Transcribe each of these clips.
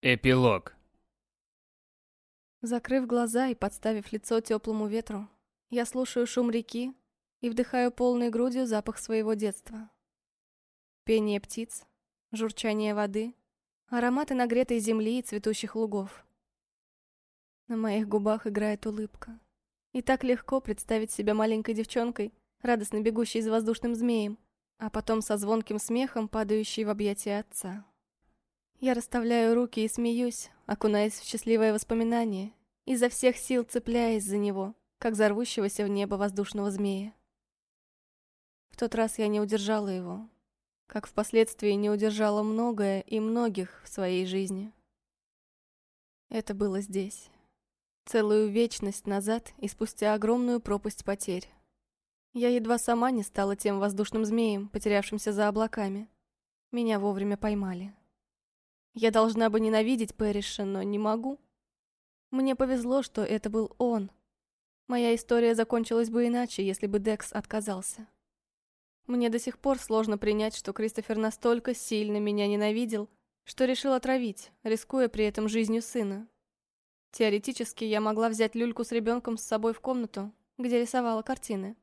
Эпилог. Закрыв глаза и подставив лицо теплому ветру, я слушаю шум реки и вдыхаю полной грудью запах своего детства. Пение птиц, журчание воды, ароматы нагретой земли и цветущих лугов. На моих губах играет улыбка. И так легко представить себя маленькой девчонкой, радостно бегущей за воздушным змеем, а потом со звонким смехом падающей в объятия отца. Я расставляю руки и смеюсь, окунаясь в счастливое воспоминание, изо всех сил цепляясь за него, как за рвущегося в небо воздушного змея. В тот раз я не удержала его, как впоследствии не удержала многое и многих в своей жизни. Это было здесь. Целую вечность назад и спустя огромную пропасть потерь. Я едва сама не стала тем воздушным змеем, потерявшимся за облаками. Меня вовремя поймали. Я должна бы ненавидеть Пэриша, но не могу. Мне повезло, что это был он. Моя история закончилась бы иначе, если бы Декс отказался. Мне до сих пор сложно принять, что Кристофер настолько сильно меня ненавидел, что решил отравить, рискуя при этом жизнью сына. Теоретически я могла взять люльку с ребенком с собой в комнату, где рисовала картины.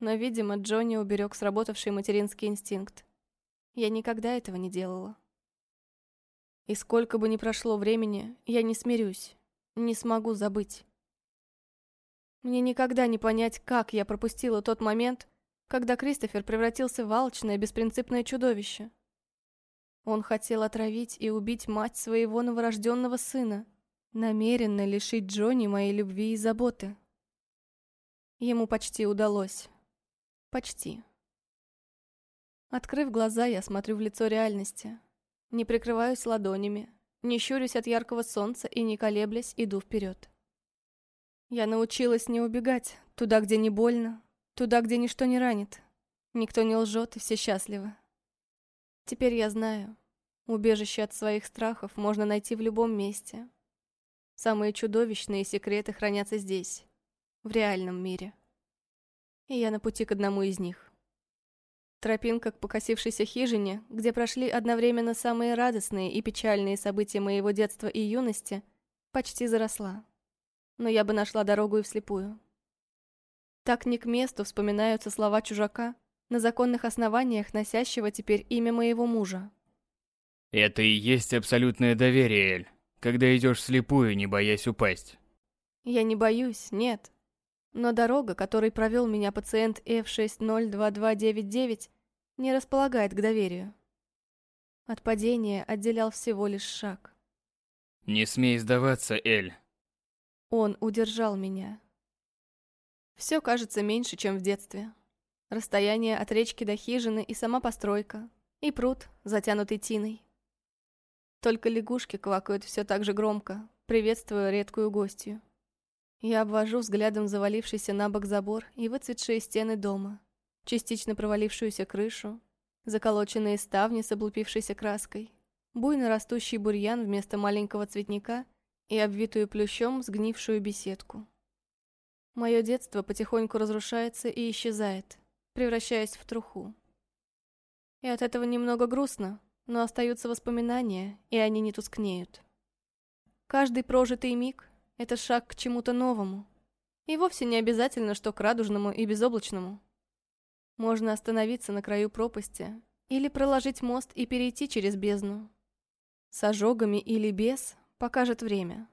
Но, видимо, Джонни уберег сработавший материнский инстинкт. Я никогда этого не делала. И сколько бы ни прошло времени, я не смирюсь, не смогу забыть. Мне никогда не понять, как я пропустила тот момент, когда Кристофер превратился в алчное, беспринципное чудовище. Он хотел отравить и убить мать своего новорожденного сына, намеренно лишить Джонни моей любви и заботы. Ему почти удалось. Почти. Открыв глаза, я смотрю в лицо реальности. Не прикрываюсь ладонями, не щурюсь от яркого солнца и, не колеблясь, иду вперед. Я научилась не убегать туда, где не больно, туда, где ничто не ранит. Никто не лжет, и все счастливы. Теперь я знаю, убежище от своих страхов можно найти в любом месте. Самые чудовищные секреты хранятся здесь, в реальном мире. И я на пути к одному из них. Тропинка к покосившейся хижине, где прошли одновременно самые радостные и печальные события моего детства и юности, почти заросла. Но я бы нашла дорогу и вслепую. Так не к месту вспоминаются слова чужака, на законных основаниях носящего теперь имя моего мужа. Это и есть абсолютное доверие, Эль, когда идешь вслепую, не боясь упасть. Я не боюсь, нет. Но дорога, которой провел меня пациент F602299, не располагает к доверию. От падения отделял всего лишь шаг. Не смей сдаваться, Эль. Он удержал меня. Все кажется меньше, чем в детстве. Расстояние от речки до хижины и сама постройка, и пруд, затянутый тиной. Только лягушки квакают все так же громко, приветствуя редкую гостью. Я обвожу взглядом завалившийся на бок забор и выцветшие стены дома частично провалившуюся крышу, заколоченные ставни с облупившейся краской, буйно растущий бурьян вместо маленького цветника и обвитую плющом сгнившую беседку. Мое детство потихоньку разрушается и исчезает, превращаясь в труху. И от этого немного грустно, но остаются воспоминания, и они не тускнеют. Каждый прожитый миг — это шаг к чему-то новому. И вовсе не обязательно, что к радужному и безоблачному. Можно остановиться на краю пропасти или проложить мост и перейти через бездну. С ожогами или без покажет время.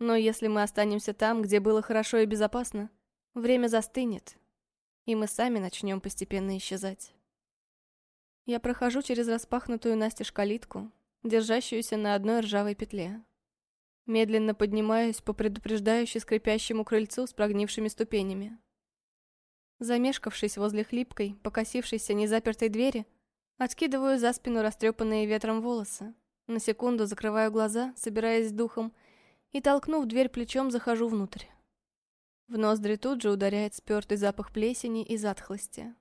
Но если мы останемся там, где было хорошо и безопасно, время застынет, и мы сами начнем постепенно исчезать. Я прохожу через распахнутую настежь калитку, держащуюся на одной ржавой петле. Медленно поднимаюсь по предупреждающе скрипящему крыльцу с прогнившими ступенями. Замешкавшись возле хлипкой, покосившейся незапертой двери, откидываю за спину растрепанные ветром волосы. На секунду закрываю глаза, собираясь с духом, и, толкнув дверь плечом, захожу внутрь. В ноздри тут же ударяет спёртый запах плесени и затхлости.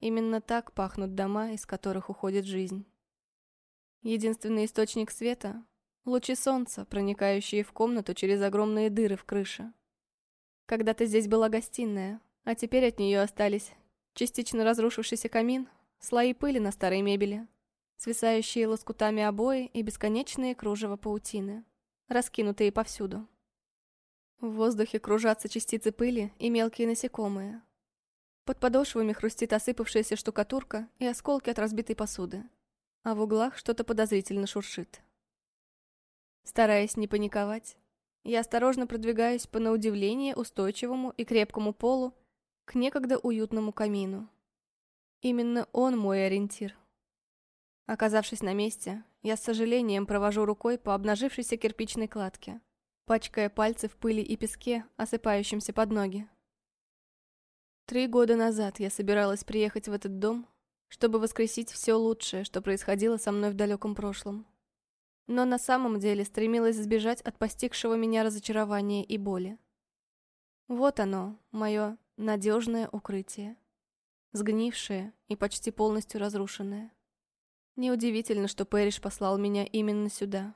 Именно так пахнут дома, из которых уходит жизнь. Единственный источник света — лучи солнца, проникающие в комнату через огромные дыры в крыше. Когда-то здесь была гостиная, а теперь от нее остались частично разрушившийся камин, слои пыли на старой мебели, свисающие лоскутами обои и бесконечные кружева паутины, раскинутые повсюду. В воздухе кружатся частицы пыли и мелкие насекомые. Под подошвами хрустит осыпавшаяся штукатурка и осколки от разбитой посуды, а в углах что-то подозрительно шуршит. Стараясь не паниковать, я осторожно продвигаюсь по на удивление устойчивому и крепкому полу к некогда уютному камину. Именно он мой ориентир. Оказавшись на месте, я с сожалением провожу рукой по обнажившейся кирпичной кладке пачкая пальцы в пыли и песке, осыпающимся под ноги. Три года назад я собиралась приехать в этот дом, чтобы воскресить все лучшее, что происходило со мной в далеком прошлом. Но на самом деле стремилась сбежать от постигшего меня разочарования и боли. Вот оно, мое надежное укрытие. Сгнившее и почти полностью разрушенное. Неудивительно, что Пэриш послал меня именно сюда.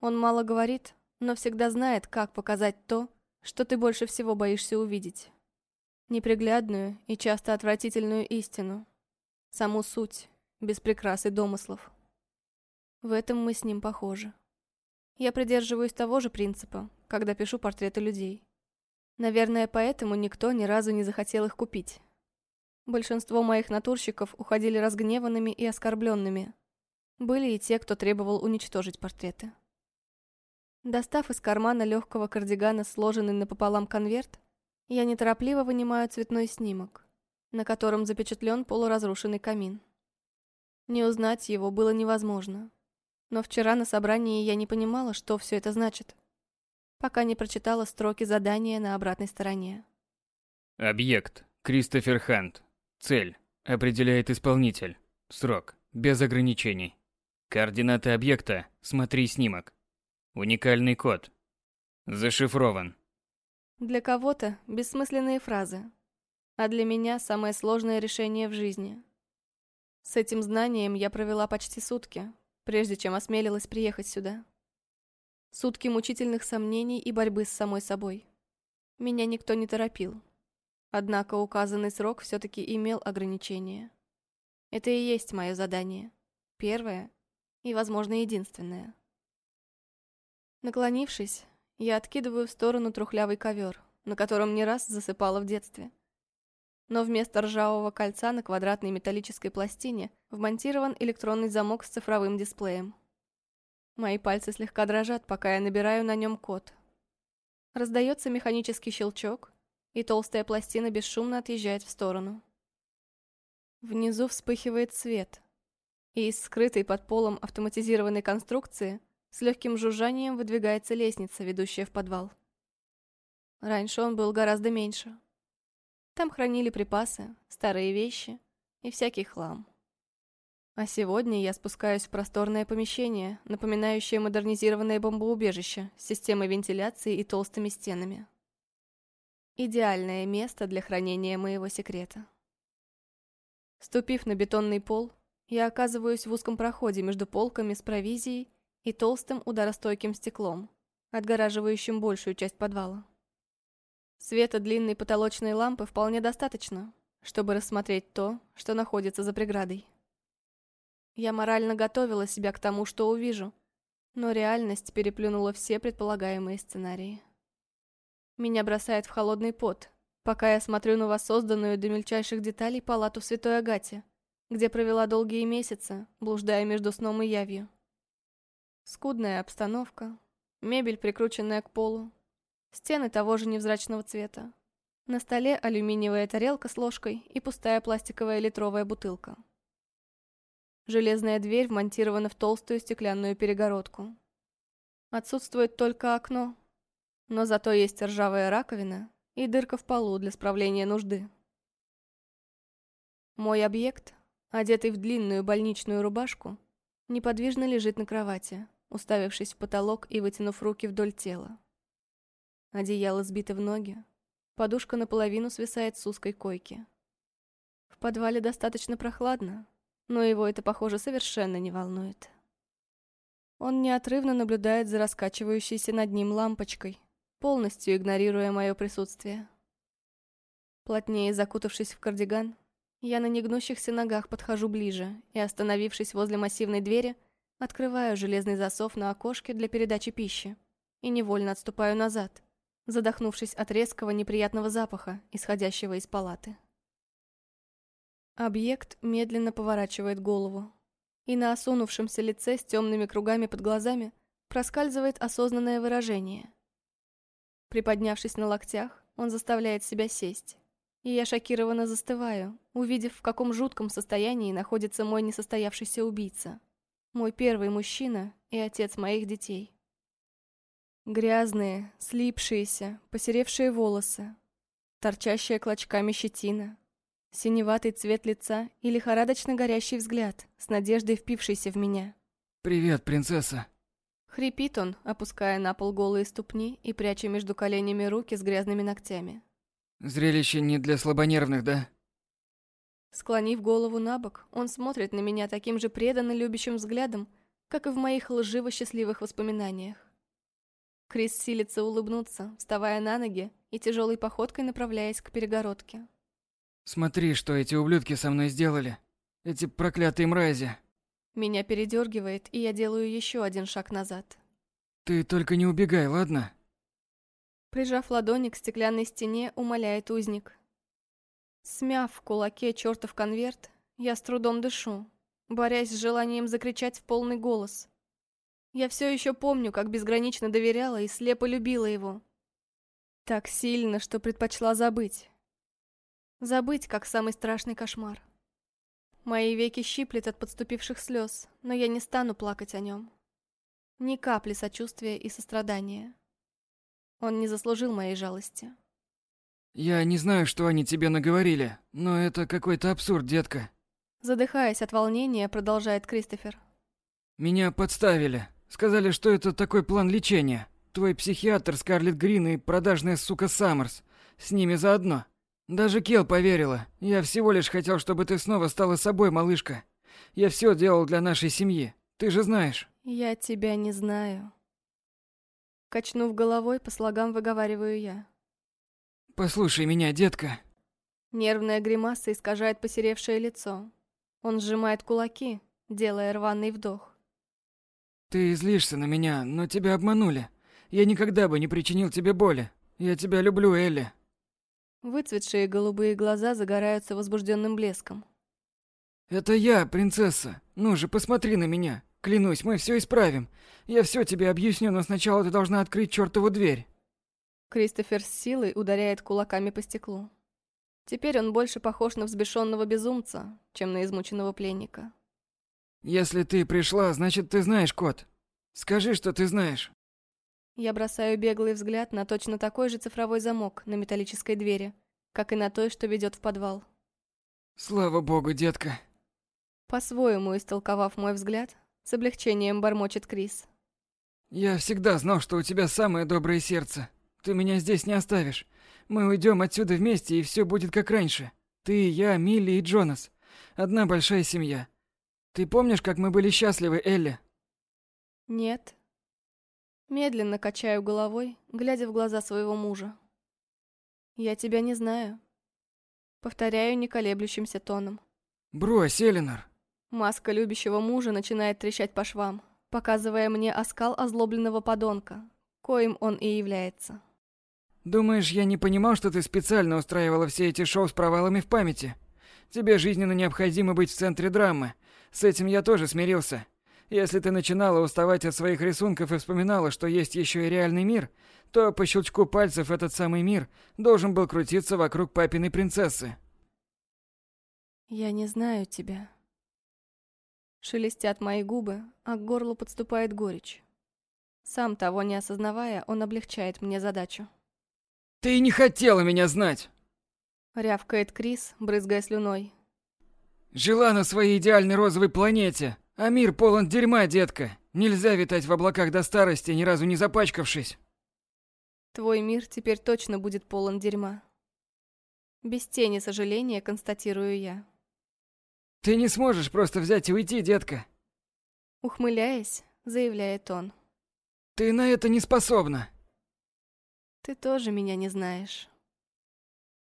Он мало говорит, но всегда знает, как показать то, что ты больше всего боишься увидеть. Неприглядную и часто отвратительную истину. Саму суть, без прикрас и домыслов. В этом мы с ним похожи. Я придерживаюсь того же принципа, когда пишу портреты людей. Наверное, поэтому никто ни разу не захотел их купить. Большинство моих натурщиков уходили разгневанными и оскорбленными. Были и те, кто требовал уничтожить портреты. Достав из кармана легкого кардигана сложенный напополам конверт, я неторопливо вынимаю цветной снимок, на котором запечатлен полуразрушенный камин. Не узнать его было невозможно. Но вчера на собрании я не понимала, что все это значит, пока не прочитала строки задания на обратной стороне. Объект. Кристофер Хант. Цель. Определяет исполнитель. Срок. Без ограничений. Координаты объекта. Смотри снимок. Уникальный код. Зашифрован. Для кого-то бессмысленные фразы, а для меня самое сложное решение в жизни. С этим знанием я провела почти сутки, прежде чем осмелилась приехать сюда. Сутки мучительных сомнений и борьбы с самой собой. Меня никто не торопил. Однако указанный срок все-таки имел ограничения. Это и есть мое задание. Первое и, возможно, единственное. Наклонившись, я откидываю в сторону трухлявый ковер, на котором не раз засыпала в детстве. Но вместо ржавого кольца на квадратной металлической пластине вмонтирован электронный замок с цифровым дисплеем. Мои пальцы слегка дрожат, пока я набираю на нем код. Раздается механический щелчок, и толстая пластина бесшумно отъезжает в сторону. Внизу вспыхивает свет, и из скрытой под полом автоматизированной конструкции с легким жужжанием выдвигается лестница, ведущая в подвал. Раньше он был гораздо меньше. Там хранили припасы, старые вещи и всякий хлам. А сегодня я спускаюсь в просторное помещение, напоминающее модернизированное бомбоубежище с системой вентиляции и толстыми стенами. Идеальное место для хранения моего секрета. Ступив на бетонный пол, я оказываюсь в узком проходе между полками с провизией и толстым ударостойким стеклом, отгораживающим большую часть подвала. Света длинной потолочной лампы вполне достаточно, чтобы рассмотреть то, что находится за преградой. Я морально готовила себя к тому, что увижу, но реальность переплюнула все предполагаемые сценарии. Меня бросает в холодный пот, пока я смотрю на воссозданную до мельчайших деталей палату Святой Агате, где провела долгие месяцы, блуждая между сном и явью. Скудная обстановка, мебель, прикрученная к полу, стены того же невзрачного цвета. На столе алюминиевая тарелка с ложкой и пустая пластиковая литровая бутылка. Железная дверь вмонтирована в толстую стеклянную перегородку. Отсутствует только окно, но зато есть ржавая раковина и дырка в полу для справления нужды. Мой объект, одетый в длинную больничную рубашку, неподвижно лежит на кровати, уставившись в потолок и вытянув руки вдоль тела. Одеяло сбито в ноги, подушка наполовину свисает с узкой койки. В подвале достаточно прохладно, но его это, похоже, совершенно не волнует. Он неотрывно наблюдает за раскачивающейся над ним лампочкой, полностью игнорируя мое присутствие. Плотнее закутавшись в кардиган, Я на негнущихся ногах подхожу ближе и, остановившись возле массивной двери, открываю железный засов на окошке для передачи пищи и невольно отступаю назад, задохнувшись от резкого неприятного запаха, исходящего из палаты. Объект медленно поворачивает голову, и на осунувшемся лице с темными кругами под глазами проскальзывает осознанное выражение. Приподнявшись на локтях, он заставляет себя сесть. И я шокированно застываю, увидев, в каком жутком состоянии находится мой несостоявшийся убийца. Мой первый мужчина и отец моих детей. Грязные, слипшиеся, посеревшие волосы, торчащая клочками щетина, синеватый цвет лица и лихорадочно горящий взгляд, с надеждой впившийся в меня. «Привет, принцесса!» Хрипит он, опуская на пол голые ступни и пряча между коленями руки с грязными ногтями. Зрелище не для слабонервных, да? Склонив голову на бок, он смотрит на меня таким же преданно любящим взглядом, как и в моих лживо-счастливых воспоминаниях. Крис силится улыбнуться, вставая на ноги и тяжелой походкой направляясь к перегородке. Смотри, что эти ублюдки со мной сделали. Эти проклятые мрази. Меня передергивает, и я делаю еще один шаг назад. Ты только не убегай, ладно? Прижав ладони к стеклянной стене, умоляет узник. Смяв в кулаке чертов конверт, я с трудом дышу, борясь с желанием закричать в полный голос. Я все еще помню, как безгранично доверяла и слепо любила его. Так сильно, что предпочла забыть. Забыть, как самый страшный кошмар. Мои веки щиплет от подступивших слез, но я не стану плакать о нем. Ни капли сочувствия и сострадания. Он не заслужил моей жалости. Я не знаю, что они тебе наговорили, но это какой-то абсурд, детка. Задыхаясь от волнения, продолжает Кристофер. Меня подставили. Сказали, что это такой план лечения. Твой психиатр Скарлетт Грин и продажная сука Саммерс. С ними заодно. Даже Кел поверила. Я всего лишь хотел, чтобы ты снова стала собой, малышка. Я все делал для нашей семьи. Ты же знаешь. Я тебя не знаю. Качнув головой, по слогам выговариваю я. Послушай меня, детка. Нервная гримаса искажает посеревшее лицо. Он сжимает кулаки, делая рваный вдох. Ты злишься на меня, но тебя обманули. Я никогда бы не причинил тебе боли. Я тебя люблю, Элли. Выцветшие голубые глаза загораются возбужденным блеском. Это я, принцесса. Ну же, посмотри на меня. Клянусь, мы все исправим. Я все тебе объясню, но сначала ты должна открыть чертову дверь. Кристофер с силой ударяет кулаками по стеклу. Теперь он больше похож на взбешенного безумца, чем на измученного пленника. Если ты пришла, значит ты знаешь код. Скажи, что ты знаешь. Я бросаю беглый взгляд на точно такой же цифровой замок на металлической двери, как и на той, что ведет в подвал. Слава богу, детка. По-своему истолковав мой взгляд, с облегчением бормочет Крис. Я всегда знал, что у тебя самое доброе сердце. Ты меня здесь не оставишь. Мы уйдем отсюда вместе, и все будет как раньше. Ты, я, Милли и Джонас. Одна большая семья. Ты помнишь, как мы были счастливы, Элли? Нет. Медленно качаю головой, глядя в глаза своего мужа. Я тебя не знаю. Повторяю неколеблющимся тоном. Брось, Эленор. Маска любящего мужа начинает трещать по швам, показывая мне оскал озлобленного подонка, коим он и является. Думаешь, я не понимал, что ты специально устраивала все эти шоу с провалами в памяти? Тебе жизненно необходимо быть в центре драмы. С этим я тоже смирился. Если ты начинала уставать от своих рисунков и вспоминала, что есть еще и реальный мир, то по щелчку пальцев этот самый мир должен был крутиться вокруг папиной принцессы. Я не знаю тебя. Шелестят мои губы, а к горлу подступает горечь. Сам того не осознавая, он облегчает мне задачу. «Ты не хотела меня знать!» Рявкает Крис, брызгая слюной. «Жила на своей идеальной розовой планете, а мир полон дерьма, детка. Нельзя витать в облаках до старости, ни разу не запачкавшись». Твой мир теперь точно будет полон дерьма. Без тени сожаления констатирую я. Ты не сможешь просто взять и уйти, детка. Ухмыляясь, заявляет он. Ты на это не способна. Ты тоже меня не знаешь.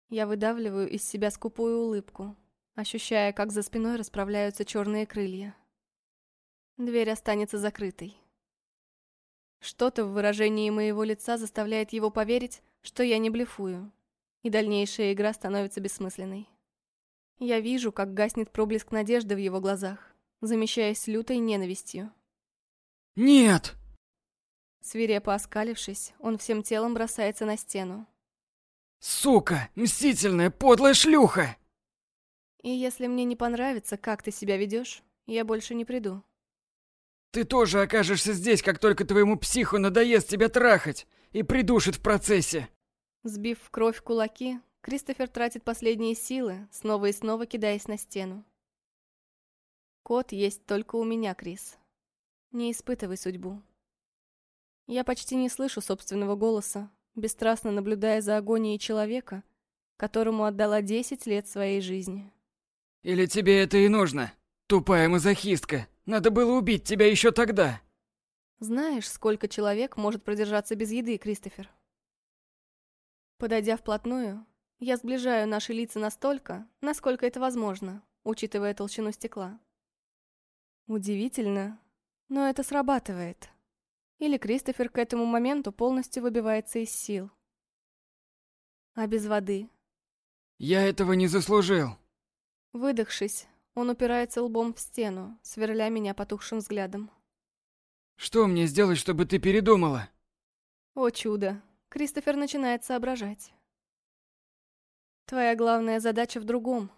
Я выдавливаю из себя скупую улыбку. ощущая, как за спиной расправляются черные крылья. Дверь останется закрытой. Что-то в выражении моего лица заставляет его поверить, что я не блефую, и дальнейшая игра становится бессмысленной. Я вижу, как гаснет проблеск надежды в его глазах, замещаясь лютой ненавистью. «Нет!» Свирепо оскалившись, он всем телом бросается на стену. «Сука! Мстительная, подлая шлюха!» И если мне не понравится, как ты себя ведешь, я больше не приду. «Ты тоже окажешься здесь, как только твоему психу надоест тебя трахать и придушит в процессе!» Сбив в кровь кулаки, Кристофер тратит последние силы, снова и снова кидаясь на стену. Кот есть только у меня, Крис. Не испытывай судьбу. Я почти не слышу собственного голоса, бесстрастно наблюдая за агонией человека, которому отдала 10 лет своей жизни. «Или тебе это и нужно? Тупая мазохистка! Надо было убить тебя еще тогда!» Знаешь, сколько человек может продержаться без еды, Кристофер? Подойдя вплотную, я сближаю наши лица настолько, насколько это возможно, учитывая толщину стекла. Удивительно, но это срабатывает. Или Кристофер к этому моменту полностью выбивается из сил. А без воды? Я этого не заслужил. Выдохшись, он упирается лбом в стену, сверля меня потухшим взглядом. Что мне сделать, чтобы ты передумала? О чудо, Кристофер начинает соображать. Твоя главная задача в другом.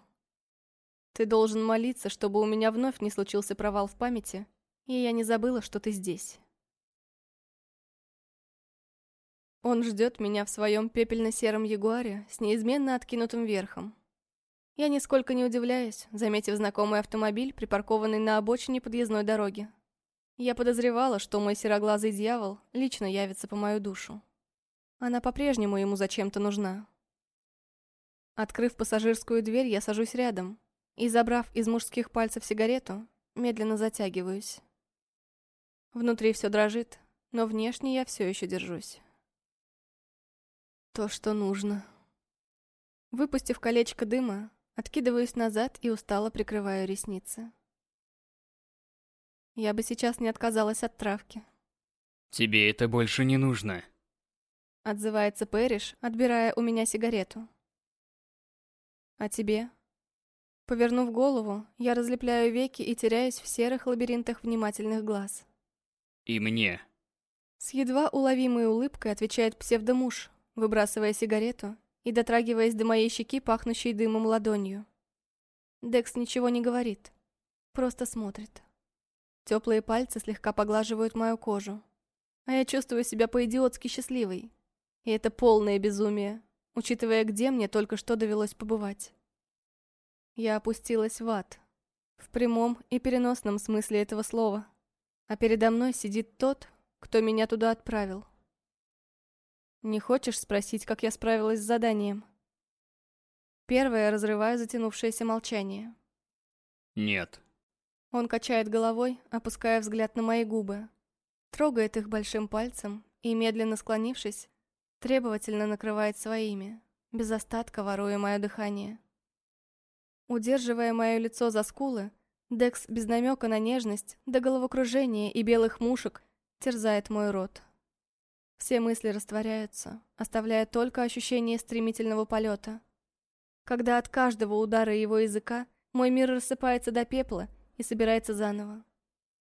Ты должен молиться, чтобы у меня вновь не случился провал в памяти, и я не забыла, что ты здесь. Он ждет меня в своем пепельно-сером ягуаре с неизменно откинутым верхом. Я нисколько не удивляюсь, заметив знакомый автомобиль, припаркованный на обочине подъездной дороги. Я подозревала, что мой сероглазый дьявол лично явится по мою душу. Она по-прежнему ему зачем-то нужна. Открыв пассажирскую дверь, я сажусь рядом и, забрав из мужских пальцев сигарету, медленно затягиваюсь. Внутри все дрожит, но внешне я все еще держусь. То, что нужно. Выпустив колечко дыма, откидываюсь назад и устало прикрываю ресницы. Я бы сейчас не отказалась от травки. Тебе это больше не нужно. Отзывается Пэриш, отбирая у меня сигарету. А тебе? Повернув голову, я разлепляю веки и теряюсь в серых лабиринтах внимательных глаз. И мне. С едва уловимой улыбкой отвечает псевдомуж, выбрасывая сигарету и дотрагиваясь до моей щеки, пахнущей дымом ладонью. Декс ничего не говорит, просто смотрит. Теплые пальцы слегка поглаживают мою кожу, а я чувствую себя по-идиотски счастливой. И это полное безумие, учитывая, где мне только что довелось побывать. Я опустилась в ад, в прямом и переносном смысле этого слова, а передо мной сидит тот, кто меня туда отправил. Не хочешь спросить, как я справилась с заданием? Первое разрываю затянувшееся молчание. Нет. Он качает головой, опуская взгляд на мои губы. Трогает их большим пальцем и, медленно склонившись, требовательно накрывает своими, без остатка воруя мое дыхание. Удерживая мое лицо за скулы, Декс без намека на нежность, до головокружения и белых мушек терзает мой рот. Все мысли растворяются, оставляя только ощущение стремительного полета. Когда от каждого удара его языка мой мир рассыпается до пепла и собирается заново.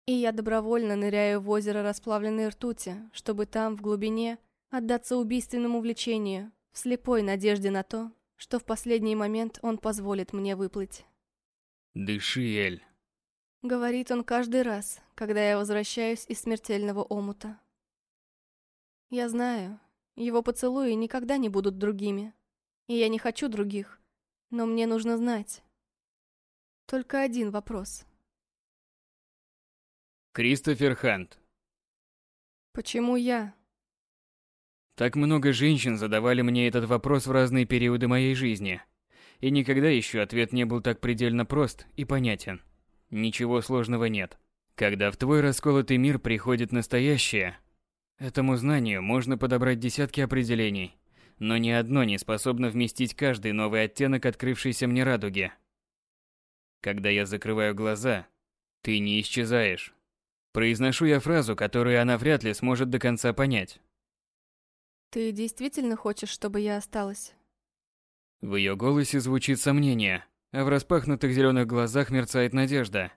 И я добровольно ныряю в озеро расплавленной ртути, чтобы там, в глубине, отдаться убийственному влечению, в слепой надежде на то, что в последний момент он позволит мне выплыть. «Дыши, Эль», — говорит он каждый раз, когда я возвращаюсь из смертельного омута. Я знаю, его поцелуи никогда не будут другими. И я не хочу других. Но мне нужно знать. Только один вопрос. Кристофер Хант. Почему я? Так много женщин задавали мне этот вопрос в разные периоды моей жизни. И никогда еще ответ не был так предельно прост и понятен. Ничего сложного нет. Когда в твой расколотый мир приходит настоящее, Этому знанию можно подобрать десятки определений, но ни одно не способно вместить каждый новый оттенок открывшейся мне радуги. Когда я закрываю глаза, ты не исчезаешь. Произношу я фразу, которую она вряд ли сможет до конца понять. Ты действительно хочешь, чтобы я осталась? В ее голосе звучит сомнение, а в распахнутых зеленых глазах мерцает надежда.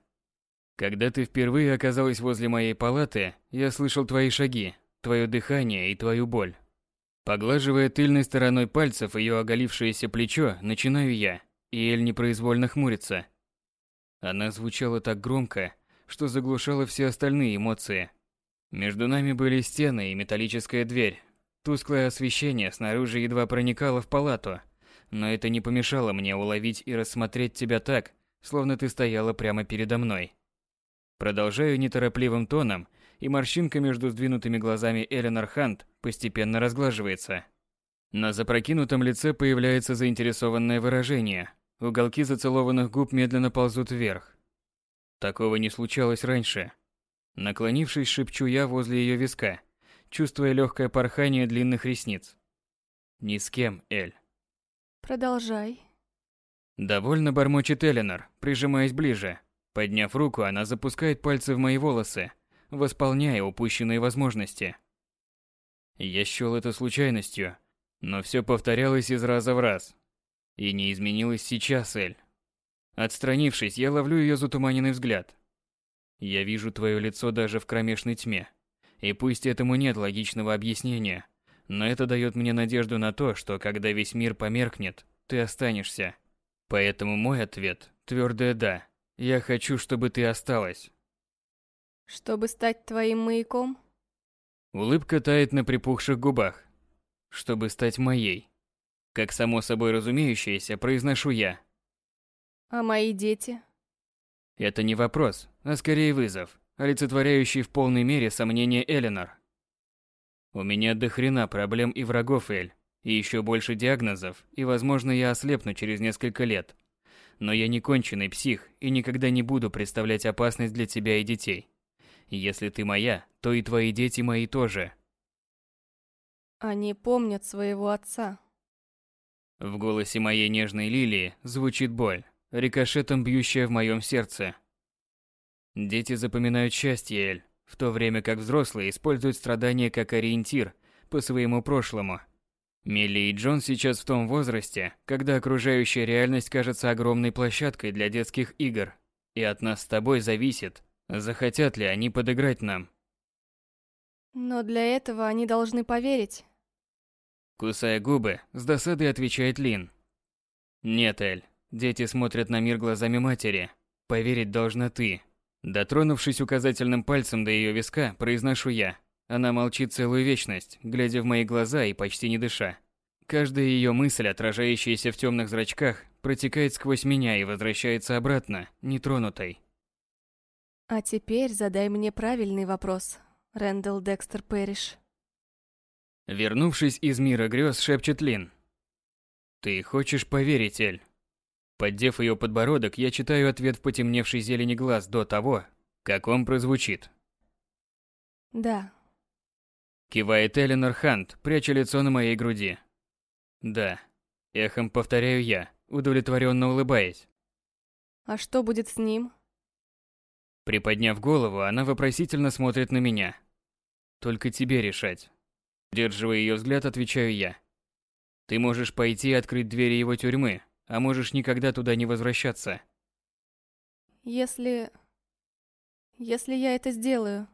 Когда ты впервые оказалась возле моей палаты, я слышал твои шаги, твое дыхание и твою боль. Поглаживая тыльной стороной пальцев ее оголившееся плечо, начинаю я, и Эль непроизвольно хмурится. Она звучала так громко, что заглушала все остальные эмоции. Между нами были стены и металлическая дверь. Тусклое освещение снаружи едва проникало в палату, но это не помешало мне уловить и рассмотреть тебя так, словно ты стояла прямо передо мной. Продолжаю неторопливым тоном, и морщинка между сдвинутыми глазами Эленор Хант постепенно разглаживается. На запрокинутом лице появляется заинтересованное выражение. Уголки зацелованных губ медленно ползут вверх. Такого не случалось раньше. Наклонившись, шепчу я возле ее виска, чувствуя легкое порхание длинных ресниц. Ни с кем, Эль. Продолжай. Довольно бормочет Эленор, прижимаясь ближе. Подняв руку, она запускает пальцы в мои волосы, восполняя упущенные возможности. Я счёл это случайностью, но все повторялось из раза в раз. И не изменилось сейчас, Эль. Отстранившись, я ловлю ее затуманенный взгляд. Я вижу твое лицо даже в кромешной тьме. И пусть этому нет логичного объяснения, но это дает мне надежду на то, что когда весь мир померкнет, ты останешься. Поэтому мой ответ – твердое «да». Я хочу, чтобы ты осталась. Чтобы стать твоим маяком? Улыбка тает на припухших губах. Чтобы стать моей. Как само собой разумеющееся, произношу я. А мои дети? Это не вопрос, а скорее вызов, олицетворяющий в полной мере сомнения Эленор. У меня до хрена проблем и врагов, Эль, и еще больше диагнозов, и, возможно, я ослепну через несколько лет. Но я не конченый псих и никогда не буду представлять опасность для тебя и детей. Если ты моя, то и твои дети мои тоже. Они помнят своего отца. В голосе моей нежной лилии звучит боль, рикошетом бьющая в моем сердце. Дети запоминают счастье, Эль, в то время как взрослые используют страдания как ориентир по своему прошлому – Милли и Джон сейчас в том возрасте, когда окружающая реальность кажется огромной площадкой для детских игр, и от нас с тобой зависит, захотят ли они подыграть нам. Но для этого они должны поверить. Кусая губы, с досадой отвечает Лин. Нет, Эль, дети смотрят на мир глазами матери. Поверить должна ты. Дотронувшись указательным пальцем до ее виска, произношу я. Она молчит целую вечность, глядя в мои глаза и почти не дыша. Каждая ее мысль, отражающаяся в темных зрачках, протекает сквозь меня и возвращается обратно, нетронутой. А теперь задай мне правильный вопрос, Рэндалл Декстер Пэриш. Вернувшись из мира грез, шепчет Лин. «Ты хочешь поверить, Эль?» Поддев ее подбородок, я читаю ответ в потемневшей зелени глаз до того, как он прозвучит. «Да», Кивает Эленор Хант, пряча лицо на моей груди. Да. Эхом повторяю я, удовлетворенно улыбаясь. А что будет с ним? Приподняв голову, она вопросительно смотрит на меня. Только тебе решать. Держивая ее взгляд, отвечаю я. Ты можешь пойти и открыть двери его тюрьмы, а можешь никогда туда не возвращаться. Если... Если я это сделаю,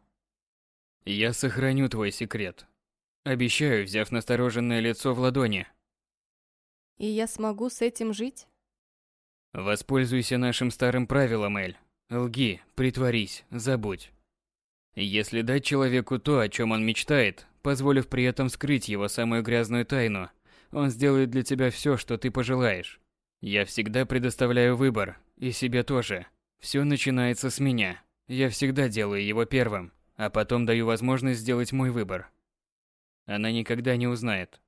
я сохраню твой секрет. Обещаю, взяв настороженное лицо в ладони. И я смогу с этим жить? Воспользуйся нашим старым правилом, Эль. Лги, притворись, забудь. Если дать человеку то, о чем он мечтает, позволив при этом скрыть его самую грязную тайну, он сделает для тебя все, что ты пожелаешь. Я всегда предоставляю выбор, и себе тоже. Все начинается с меня. Я всегда делаю его первым а потом даю возможность сделать мой выбор. Она никогда не узнает.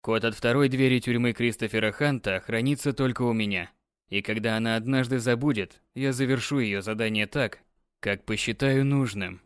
Код от второй двери тюрьмы Кристофера Ханта хранится только у меня. И когда она однажды забудет, я завершу ее задание так, как посчитаю нужным.